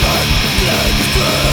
heaven leads to